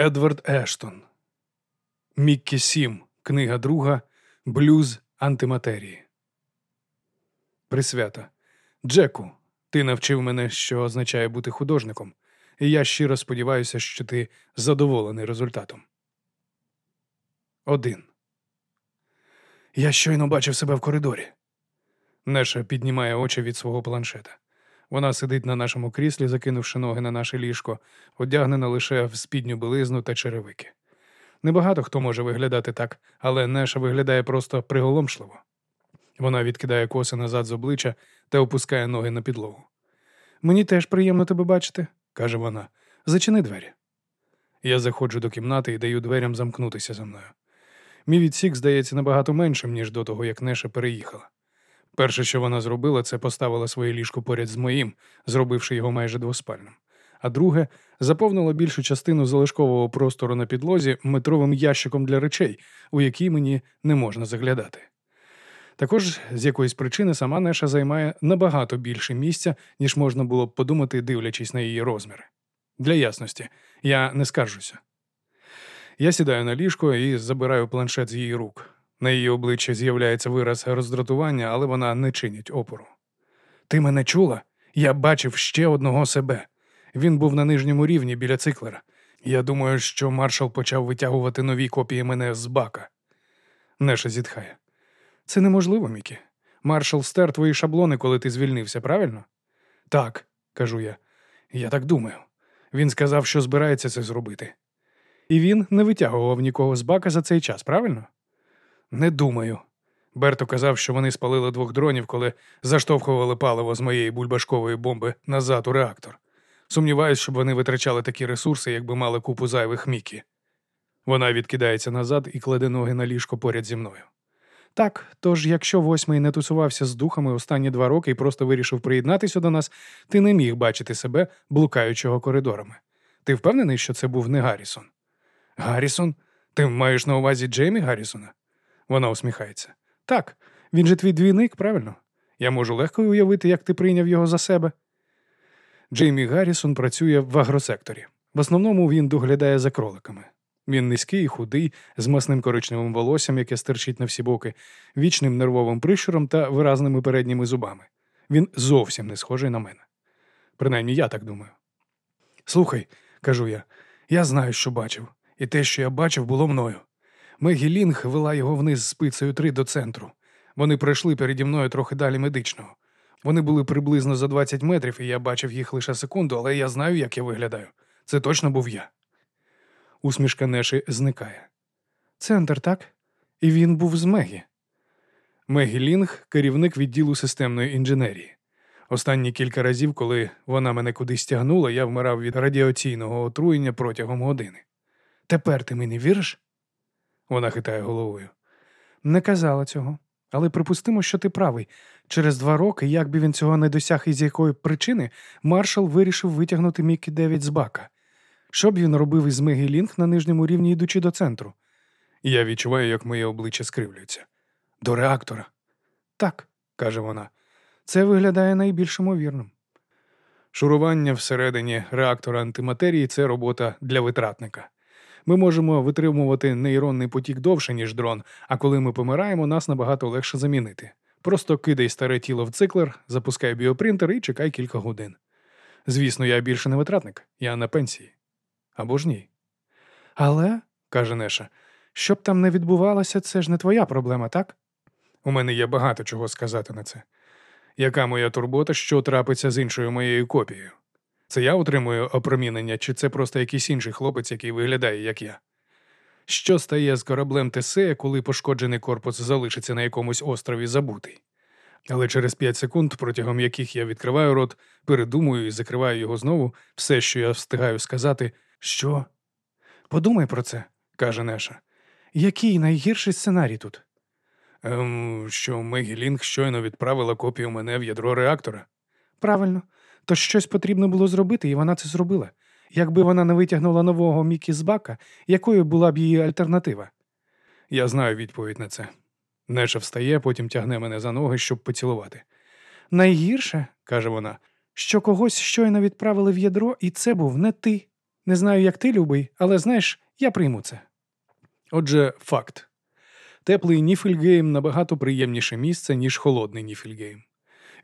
Едвард Ештон. Міккі Сім. Книга друга. Блюз антиматерії. Присвята. Джеку. Ти навчив мене, що означає бути художником, і я щиро сподіваюся, що ти задоволений результатом. Один. Я щойно бачив себе в коридорі. Неша піднімає очі від свого планшета. Вона сидить на нашому кріслі, закинувши ноги на наше ліжко, одягнена лише в спідню білизну та черевики. Небагато хто може виглядати так, але Неша виглядає просто приголомшливо. Вона відкидає коси назад з обличчя та опускає ноги на підлогу. Мені теж приємно тебе бачити, каже вона. Зачини двері. Я заходжу до кімнати і даю дверям замкнутися за мною. Мій відсік здається набагато меншим, ніж до того, як Неша переїхала. Перше, що вона зробила, це поставила своє ліжко поряд з моїм, зробивши його майже двоспальним. А друге, заповнила більшу частину залишкового простору на підлозі метровим ящиком для речей, у який мені не можна заглядати. Також з якоїсь причини сама Неша займає набагато більше місця, ніж можна було б подумати, дивлячись на її розміри. Для ясності, я не скаржуся. Я сідаю на ліжко і забираю планшет з її рук. На її обличчі з'являється вираз роздратування, але вона не чинить опору. Ти мене чула? Я бачив ще одного себе. Він був на нижньому рівні біля циклера. Я думаю, що маршал почав витягувати нові копії мене з бака. Неша зітхає. Це неможливо, Мікі. Маршал стер твої шаблони, коли ти звільнився, правильно? Так, кажу я. Я так думаю. Він сказав, що збирається це зробити. І він не витягував нікого з бака за цей час, правильно? Не думаю. Берто казав, що вони спалили двох дронів, коли заштовхували паливо з моєї бульбашкової бомби назад у реактор. Сумніваюсь, щоб вони витрачали такі ресурси, якби мали купу зайвих мікі. Вона відкидається назад і кладе ноги на ліжко поряд зі мною. Так, тож, якщо восьмий не тусувався з духами останні два роки і просто вирішив приєднатися до нас, ти не міг бачити себе блукаючого коридорами. Ти впевнений, що це був не Гаррісон? Гаррісон? Ти маєш на увазі Джеймі Гаррісона? Вона усміхається. Так, він же твій двійник, правильно? Я можу легко уявити, як ти прийняв його за себе. Джеймі Гаррісон працює в агросекторі. В основному він доглядає за кроликами. Він низький, худий, з масним коричневим волоссям, яке стирчить на всі боки, вічним нервовим прищуром та виразними передніми зубами. Він зовсім не схожий на мене. Принаймні я так думаю. Слухай, кажу я, я знаю, що бачив, і те, що я бачив, було мною. Мегі Лінг вела його вниз спицею три до центру. Вони пройшли переді мною трохи далі медичного. Вони були приблизно за 20 метрів, і я бачив їх лише секунду, але я знаю, як я виглядаю. Це точно був я. Усмішка Неші зникає. Центр, так? І він був з Мегі. Мегі Лінг керівник відділу системної інженерії. Останні кілька разів, коли вона мене кудись тягнула, я вмирав від радіаційного отруєння протягом години. Тепер ти мені віриш? Вона хитає головою. Не казала цього, але припустимо, що ти правий. Через два роки, як би він цього не досяг і з якої причини, маршал вирішив витягнути Мікі Девід з бака. Що б він робив із Мегі Лінг на нижньому рівні, йдучи до центру? Я відчуваю, як моє обличчя скривлюється. До реактора. Так, каже вона, це виглядає найбільш ймовірним. Шурування всередині реактора антиматерії це робота для витратника. Ми можемо витримувати нейронний потік довше, ніж дрон, а коли ми помираємо, нас набагато легше замінити. Просто кидай старе тіло в циклер, запускай біопринтер і чекай кілька годин. Звісно, я більше не витратник, я на пенсії. Або ж ні. Але, каже Неша, що б там не відбувалося, це ж не твоя проблема, так? У мене є багато чого сказати на це. Яка моя турбота, що трапиться з іншою моєю копією? Це я отримую опромінення, чи це просто якийсь інший хлопець, який виглядає, як я? Що стає з кораблем Тесея, коли пошкоджений корпус залишиться на якомусь острові забутий? Але через п'ять секунд, протягом яких я відкриваю рот, передумую і закриваю його знову, все, що я встигаю сказати, що? Подумай про це, каже Неша. Який найгірший сценарій тут? Ем, Що Мегі Лінг щойно відправила копію мене в ядро реактора. Правильно, то щось потрібно було зробити, і вона це зробила. Якби вона не витягнула нового Мікі з бака, якою була б її альтернатива? Я знаю відповідь на це. Неша встає, потім тягне мене за ноги, щоб поцілувати. Найгірше, каже вона, що когось щойно відправили в ядро, і це був не ти. Не знаю, як ти, любий, але знаєш, я прийму це. Отже, факт. Теплий Ніфельгейм набагато приємніше місце, ніж холодний Ніфельгейм.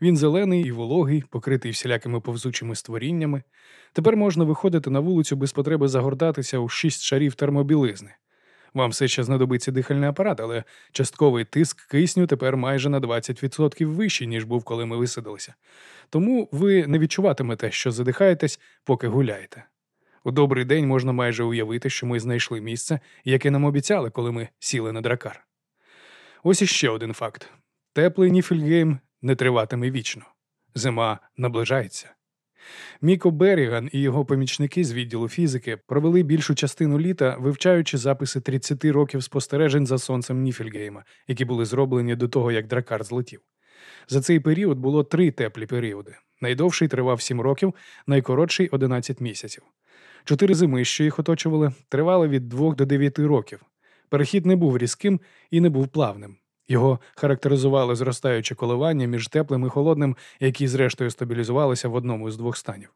Він зелений і вологий, покритий всілякими повзучими створіннями. Тепер можна виходити на вулицю без потреби загортатися у шість шарів термобілизни. Вам все ще знадобиться дихальний апарат, але частковий тиск кисню тепер майже на 20% вищий, ніж був, коли ми висадилися. Тому ви не відчуватимете, що задихаєтесь, поки гуляєте. У добрий день можна майже уявити, що ми знайшли місце, яке нам обіцяли, коли ми сіли на дракар. Ось іще один факт: теплий Ніфельгейм не триватиме вічно. Зима наближається. Міко Беріган і його помічники з відділу фізики провели більшу частину літа, вивчаючи записи 30 років спостережень за сонцем Ніфельгейма, які були зроблені до того, як дракар злетів. За цей період було три теплі періоди. Найдовший тривав 7 років, найкоротший 11 місяців. Чотири зими, що їх оточували, тривали від 2 до 9 років. Перехід не був різким і не був плавним. Його характеризували зростаюче коливання між теплим і холодним, які, зрештою, стабілізувалися в одному з двох станів.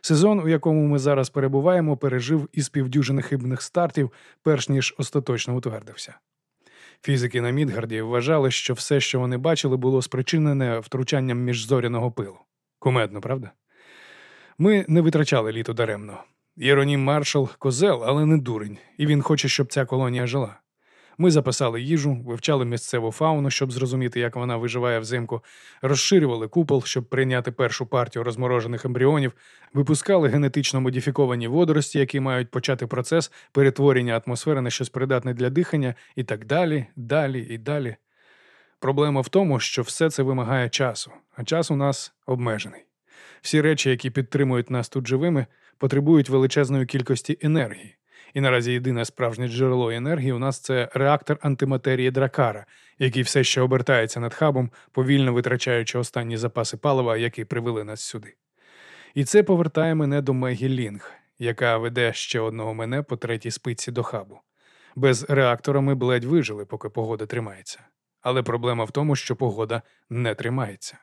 Сезон, у якому ми зараз перебуваємо, пережив із півдюжини хибних стартів, перш ніж остаточно утвердився. Фізики на Мідгарді вважали, що все, що вони бачили, було спричинене втручанням міжзоряного пилу. Кумедно, правда? Ми не витрачали літо даремно. Єронім маршал козел, але не дурень, і він хоче, щоб ця колонія жила. Ми записали їжу, вивчали місцеву фауну, щоб зрозуміти, як вона виживає взимку, розширювали купол, щоб прийняти першу партію розморожених ембріонів, випускали генетично модифіковані водорості, які мають почати процес перетворення атмосфери на щось придатне для дихання, і так далі, далі і далі. Проблема в тому, що все це вимагає часу, а час у нас обмежений. Всі речі, які підтримують нас тут живими, потребують величезної кількості енергії. І наразі єдине справжнє джерело енергії у нас це реактор антиматерії Дракара, який все ще обертається над хабом, повільно витрачаючи останні запаси палива, які привели нас сюди. І це повертає мене до Мегі Лінг, яка веде ще одного мене по третій спиці до хабу. Без реактора ми б ледь вижили, поки погода тримається. Але проблема в тому, що погода не тримається.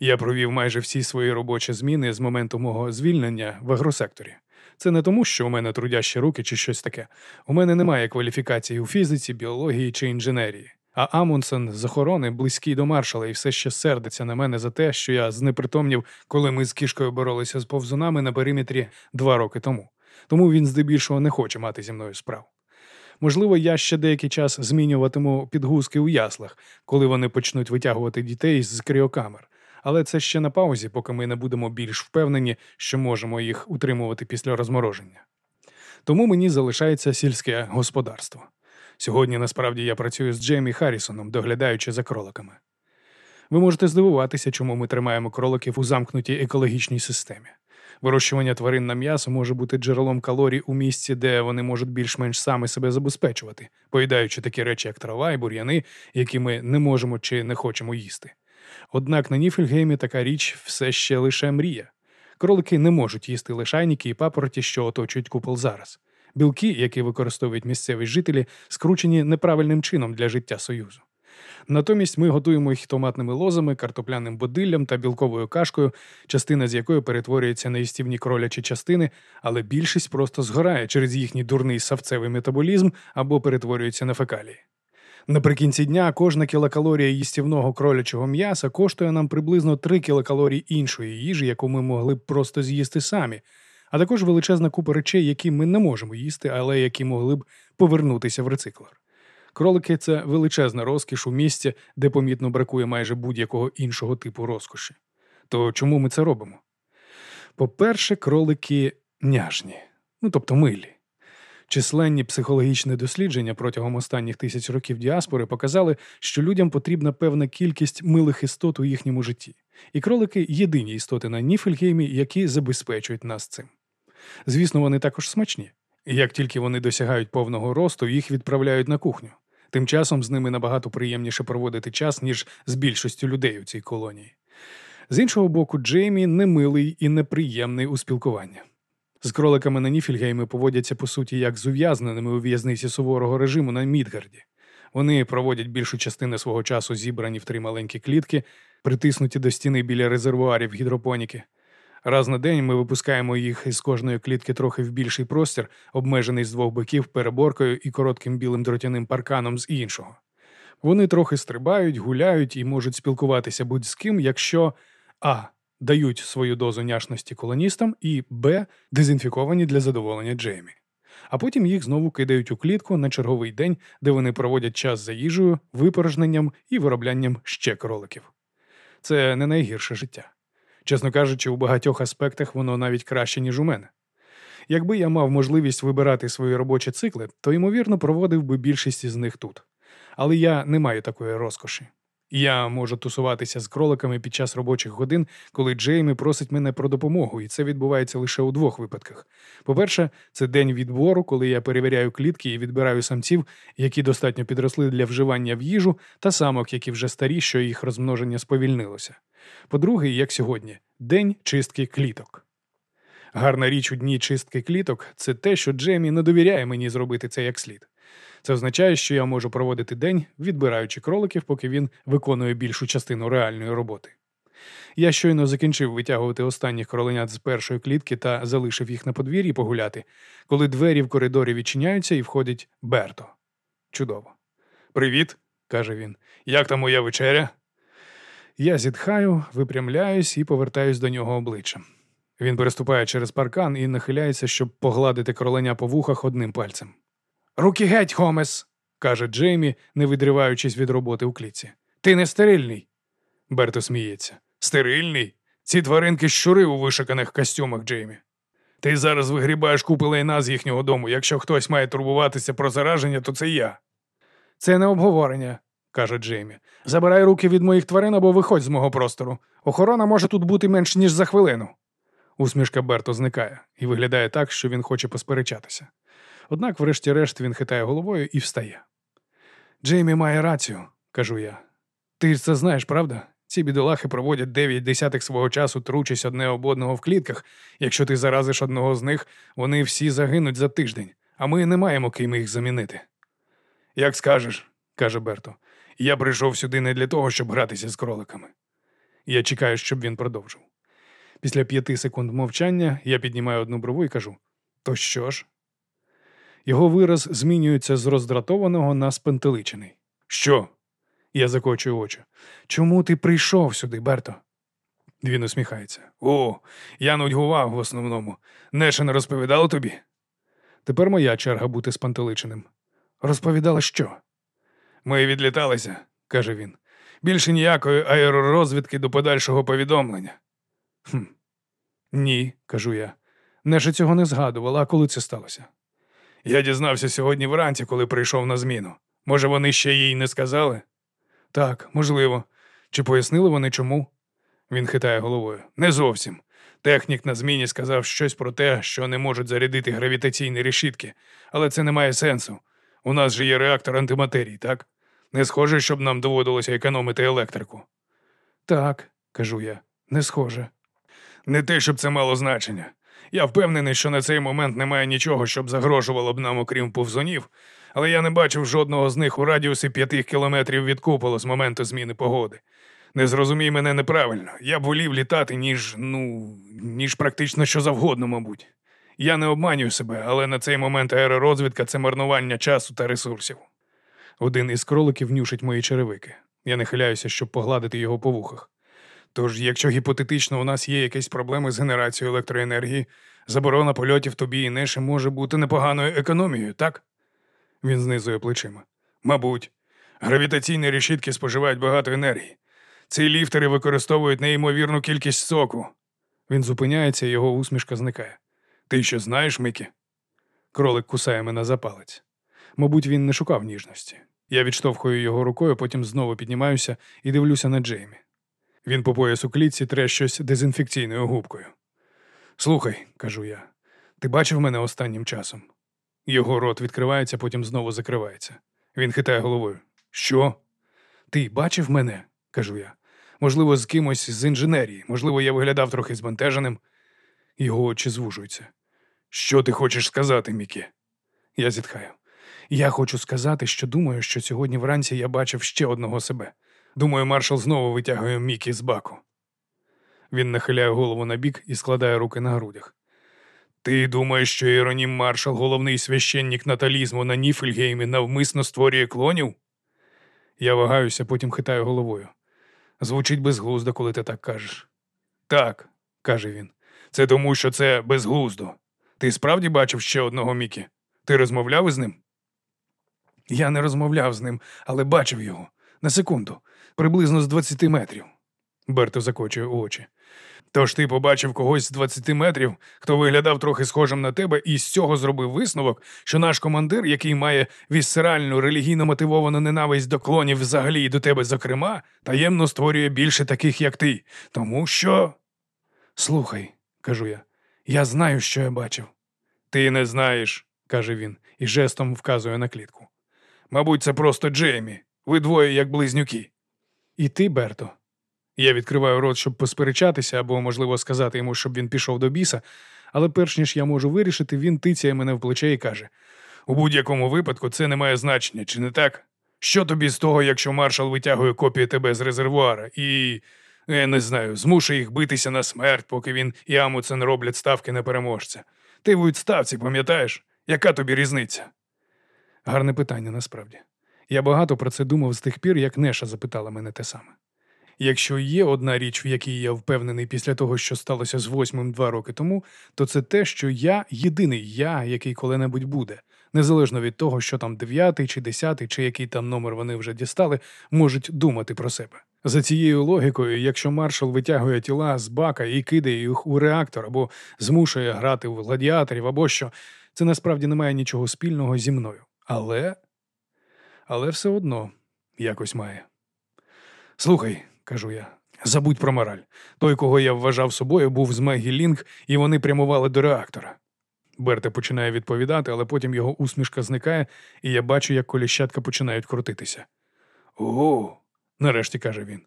Я провів майже всі свої робочі зміни з моменту мого звільнення в агросекторі. Це не тому, що у мене трудящі руки чи щось таке. У мене немає кваліфікації у фізиці, біології чи інженерії. А Амундсен з охорони близький до маршала і все ще сердиться на мене за те, що я знепритомнів, коли ми з кішкою боролися з повзунами на периметрі два роки тому. Тому він здебільшого не хоче мати зі мною справ. Можливо, я ще деякий час змінюватиму підгузки у яслах, коли вони почнуть витягувати дітей з кріокамер але це ще на паузі, поки ми не будемо більш впевнені, що можемо їх утримувати після розмороження. Тому мені залишається сільське господарство. Сьогодні насправді я працюю з Джеймі Харрісоном, доглядаючи за кроликами. Ви можете здивуватися, чому ми тримаємо кроликів у замкнутій екологічній системі. Вирощування тварин на м'ясо може бути джерелом калорій у місці, де вони можуть більш-менш саме себе забезпечувати, поїдаючи такі речі, як трава і бур'яни, які ми не можемо чи не хочемо їсти. Однак на Ніфельгеймі така річ все ще лише мрія. Кролики не можуть їсти лишайники і папороті, що оточують купол зараз. Білки, які використовують місцеві жителі, скручені неправильним чином для життя союзу. Натомість ми готуємо їх томатними лозами, картопляним бодиллям та білковою кашкою, частина з якої перетворюється на їстівні кролячі частини, але більшість просто згорає через їхній дурний савцевий метаболізм або перетворюється на фекалії. Наприкінці дня кожна кілокалорія їстівного кролячого м'яса коштує нам приблизно 3 кілокалорії іншої їжі, яку ми могли б просто з'їсти самі, а також величезна купа речей, які ми не можемо їсти, але які могли б повернутися в рециклер. Кролики це величезна розкіш у місці, де помітно бракує майже будь-якого іншого типу розкоші. То чому ми це робимо? По-перше, кролики няжні, ну тобто милі. Численні психологічні дослідження протягом останніх тисяч років діаспори показали, що людям потрібна певна кількість милих істот у їхньому житті, і кролики єдині істоти на Ніфельгеймі, які забезпечують нас цим. Звісно, вони також смачні. Як тільки вони досягають повного росту, їх відправляють на кухню. Тим часом з ними набагато приємніше проводити час, ніж з більшістю людей у цій колонії. З іншого боку, Джеймі немилий і неприємний у спілкуванні. З кроликами на Ніфільгейми поводяться по суті як з ув'язненими у в'язниці суворого режиму на Мідгарді. Вони проводять більшу частину свого часу зібрані в три маленькі клітки, притиснуті до стіни біля резервуарів гідропоніки. Раз на день ми випускаємо їх із кожної клітки трохи в більший простір, обмежений з двох боків переборкою і коротким білим дротяним парканом з іншого. Вони трохи стрибають, гуляють і можуть спілкуватися будь з ким, якщо а. Дають свою дозу няшності колоністам, і б. дезінфіковані для задоволення Джеймі. А потім їх знову кидають у клітку на черговий день, де вони проводять час за їжею, випорожненням і вироблянням ще кроликів. Це не найгірше життя. Чесно кажучи, у багатьох аспектах воно навіть краще, ніж у мене. Якби я мав можливість вибирати свої робочі цикли, то ймовірно проводив би більшість із них тут. Але я не маю такої розкоші. Я можу тусуватися з кроликами під час робочих годин, коли Джеймі просить мене про допомогу, і це відбувається лише у двох випадках. По-перше, це день відбору, коли я перевіряю клітки і відбираю самців, які достатньо підросли для вживання в їжу, та самок, які вже старі, що їх розмноження сповільнилося. По-друге, як сьогодні, день чистки кліток. Гарна річ у дні чистки кліток це те, що Джеймі не довіряє мені зробити це як слід. Це означає, що я можу проводити день, відбираючи кроликів, поки він виконує більшу частину реальної роботи. Я щойно закінчив витягувати останніх кроленят з першої клітки та залишив їх на подвір'ї погуляти, коли двері в коридорі відчиняються і входить Берто. Чудово. Привіт, каже він. Як там моя вечеря? Я зітхаю, випрямляюсь і повертаюсь до нього обличчям. Він переступає через паркан і нахиляється, щоб погладити кроленя по вухах одним пальцем. Руки геть, Хомес, каже Джеймі, не відриваючись від роботи у клітці. Ти не стерильний. Берто сміється. Стерильний? Ці тваринки щури у вишиканих костюмах, Джеймі. Ти зараз вигрібаєш купи лайна з їхнього дому. Якщо хтось має турбуватися про зараження, то це я. Це не обговорення, каже Джеймі. Забирай руки від моїх тварин або виходь з мого простору. Охорона може тут бути менш ніж за хвилину. Усмішка Берто зникає і виглядає так, що він хоче посперечатися. Однак, врешті-решт, він хитає головою і встає. Джеймі має рацію, кажу я. Ти це знаєш, правда? Ці бідолахи проводять дев'ять десятих свого часу, тручась одне об одного в клітках. Якщо ти заразиш одного з них, вони всі загинуть за тиждень, а ми не маємо ким їх замінити. Як скажеш, каже Берто, я прийшов сюди не для того, щоб гратися з кроликами. Я чекаю, щоб він продовжив. Після п'яти секунд мовчання я піднімаю одну брову і кажу: То що ж? Його вираз змінюється з роздратованого на спантеличений. Що? Я закочую очі. Чому ти прийшов сюди, Берто? Він усміхається. О, я нудьгував в основному. Неша не розповідала тобі? Тепер моя черга бути спантеличеним. Розповідала що? Ми відліталися, каже він. Більше ніякої аеророзвідки до подальшого повідомлення. «Хм, Ні, кажу я. Неша цього не згадувала, а коли це сталося? Я дізнався сьогодні вранці, коли прийшов на зміну. Може, вони ще їй не сказали? Так, можливо. Чи пояснили вони чому? Він хитає головою. Не зовсім. Технік на зміні сказав щось про те, що не можуть зарядити гравітаційні решітки, але це не має сенсу. У нас же є реактор антиматерії, так? Не схоже, щоб нам доводилося економити електрику. Так, кажу я, не схоже. Не те, щоб це мало значення. Я впевнений, що на цей момент немає нічого, щоб загрожувало б нам, окрім повзунів, але я не бачив жодного з них у радіусі п'яти кілометрів від куполу з моменту зміни погоди. Не зрозумій мене неправильно. Я б волів літати, ніж, ну, ніж практично що завгодно, мабуть. Я не обманюю себе, але на цей момент аеророзвідка це марнування часу та ресурсів. Один із кроликів нюшить мої черевики. Я нахиляюся, щоб погладити його по вухах. Тож, якщо гіпотетично у нас є якісь проблеми з генерацією електроенергії, заборона польотів тобі і неше може бути непоганою економією, так? Він знизує плечима. Мабуть, гравітаційні решітки споживають багато енергії. Ці ліфтери використовують неймовірну кількість соку. Він зупиняється, його усмішка зникає. Ти що знаєш, Микі? Кролик кусає мене за палець. Мабуть, він не шукав ніжності. Я відштовхую його рукою, потім знову піднімаюся і дивлюся на Джеймі. Він по пояс у клітці тре щось дезінфекційною губкою. Слухай, кажу я, ти бачив мене останнім часом? Його рот відкривається, потім знову закривається. Він хитає головою. Що? Ти бачив мене? кажу я. Можливо, з кимось з інженерії, можливо, я виглядав трохи збентеженим. Його очі звужуються. Що ти хочеш сказати, Мікі? Я зітхаю. Я хочу сказати, що думаю, що сьогодні вранці я бачив ще одного себе. Думаю, маршал знову витягує Мікі з баку. Він нахиляє голову на бік і складає руки на грудях. Ти думаєш, що Іронім Маршал, головний священник наталізму на Ніфельгеймі, навмисно створює клонів? Я вагаюся, потім хитаю головою. Звучить безглуздо, коли ти так кажеш. Так, каже він. Це тому, що це безглуздо. Ти справді бачив ще одного Мікі? Ти розмовляв із ним? Я не розмовляв з ним, але бачив його. На секунду, приблизно з 20 метрів. Берто закочує очі. Тож ти побачив когось з 20 метрів, хто виглядав трохи схожим на тебе, і з цього зробив висновок, що наш командир, який має вісцеральну релігійно мотивовану ненависть до клонів взагалі і до тебе, зокрема, таємно створює більше таких, як ти. Тому що. Слухай, кажу я, я знаю, що я бачив. Ти не знаєш, каже він і жестом вказує на клітку. Мабуть, це просто Джеймі. Ви двоє як близнюки. І ти, Берто. Я відкриваю рот, щоб посперечатися або, можливо, сказати йому, щоб він пішов до біса, але перш ніж я можу вирішити, він тицяє мене в плече і каже: у будь-якому випадку це не має значення, чи не так? Що тобі з того, якщо маршал витягує копію тебе з резервуара і, я не знаю, змушує їх битися на смерть, поки він і Амуцен роблять ставки на переможця? Ти в відставці, пам'ятаєш? Яка тобі різниця? Гарне питання насправді. Я багато про це думав з тих пір, як Неша запитала мене те саме. Якщо є одна річ, в якій я впевнений після того, що сталося з восьмим два роки тому, то це те, що я єдиний я, який коли-небудь буде, незалежно від того, що там дев'ятий чи десятий, чи який там номер вони вже дістали, можуть думати про себе. За цією логікою, якщо маршал витягує тіла з бака і кидає їх у реактор або змушує грати в гладіаторів, або що, це насправді не має нічого спільного зі мною. Але. Але все одно якось має. Слухай, кажу я, забудь про мораль. Той, кого я вважав собою, був з Мегі Лінк, і вони прямували до реактора. Берте починає відповідати, але потім його усмішка зникає, і я бачу, як коліщатка починають крутитися. О, нарешті каже він.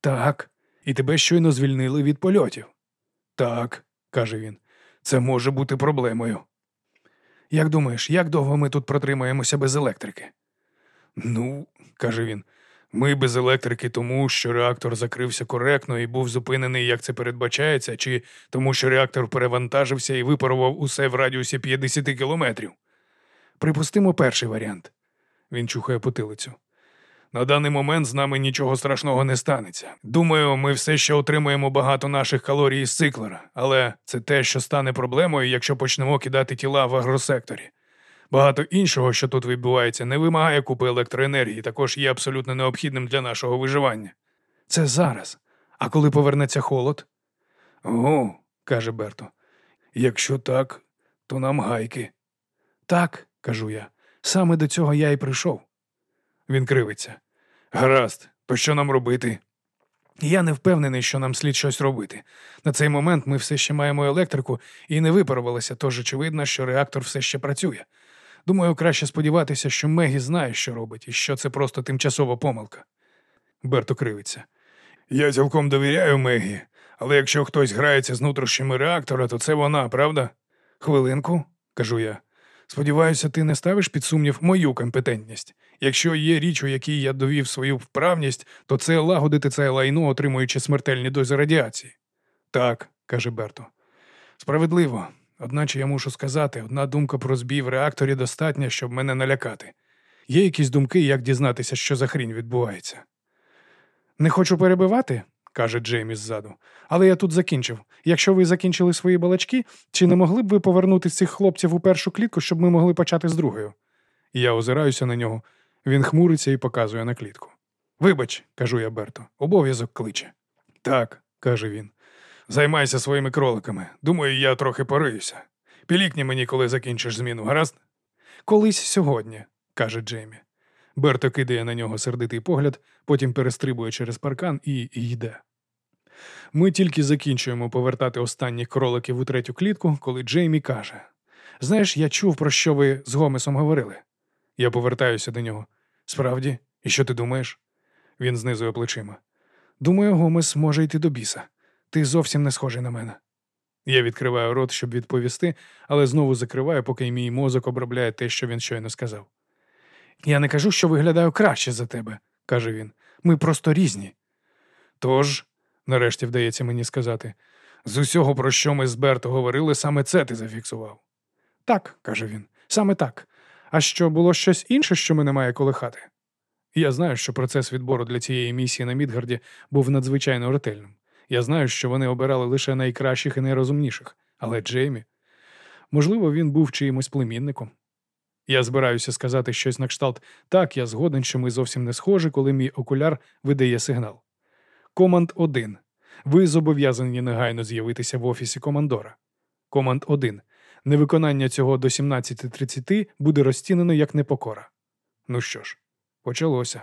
Так, і тебе щойно звільнили від польотів. Так, каже він, це може бути проблемою. Як думаєш, як довго ми тут протримаємося без електрики? Ну, каже він, ми без електрики тому, що реактор закрився коректно і був зупинений, як це передбачається, чи тому, що реактор перевантажився і випарував усе в радіусі 50 кілометрів. Припустимо перший варіант. Він чухає потилицю. На даний момент з нами нічого страшного не станеться. Думаю, ми все ще отримаємо багато наших калорій з циклера, але це те, що стане проблемою, якщо почнемо кидати тіла в агросекторі. Багато іншого, що тут відбувається, не вимагає купи електроенергії, також є абсолютно необхідним для нашого виживання. Це зараз. А коли повернеться холод? О, каже Берто. Якщо так, то нам гайки. Так, кажу я. Саме до цього я і прийшов. Він кривиться. Гаразд, то що нам робити? Я не впевнений, що нам слід щось робити. На цей момент ми все ще маємо електрику і не випарувалися, тож очевидно, що реактор все ще працює. Думаю, краще сподіватися, що Мегі знає, що робить, і що це просто тимчасова помилка. Берто кривиться. Я цілком довіряю Мегі, але якщо хтось грається з внутрішніми реактора, то це вона, правда? Хвилинку, кажу я. Сподіваюся, ти не ставиш під сумнів мою компетентність. Якщо є річ, у якій я довів свою вправність, то це лагодити це лайно, отримуючи смертельні дози радіації. Так, каже Берто. Справедливо. Одначе я мушу сказати, одна думка про збій в реакторі достатня, щоб мене налякати. Є якісь думки, як дізнатися, що за хрінь відбувається. Не хочу перебивати, каже Джеймі ззаду, але я тут закінчив. Якщо ви закінчили свої балачки, чи не могли б ви повернути цих хлопців у першу клітку, щоб ми могли почати з другою? Я озираюся на нього. Він хмуриться і показує на клітку. Вибач, кажу я Берто, обов'язок кличе. Так, каже він. Займайся своїми кроликами. Думаю, я трохи пориюся. Пілікні мені, коли закінчиш зміну, гаразд? Колись сьогодні, каже Джеймі. Берто кидає на нього сердитий погляд, потім перестрибує через паркан і, йде. Ми тільки закінчуємо повертати останніх кроликів у третю клітку, коли Джеймі каже: Знаєш, я чув, про що ви з Гомесом говорили. Я повертаюся до нього. Справді, і що ти думаєш? Він знизує плечима. Думаю, Гомес може йти до біса. Ти зовсім не схожий на мене. Я відкриваю рот, щоб відповісти, але знову закриваю, поки мій мозок обробляє те, що він щойно сказав. Я не кажу, що виглядаю краще за тебе, каже він. Ми просто різні. Тож, Нарешті вдається мені сказати. З усього, про що ми з Берто говорили, саме це ти зафіксував. Так, каже він, саме так. А що було щось інше, що мене має колихати? Я знаю, що процес відбору для цієї місії на Мідгарді був надзвичайно ретельним. Я знаю, що вони обирали лише найкращих і найрозумніших, але Джеймі, можливо, він був чиїмось племінником. Я збираюся сказати щось на кшталт так, я згоден, що ми зовсім не схожі, коли мій окуляр видає сигнал. Команд 1. Ви зобов'язані негайно з'явитися в офісі командора. Команд 1. Невиконання цього до 17.30 буде розцінено як непокора. Ну що ж, почалося.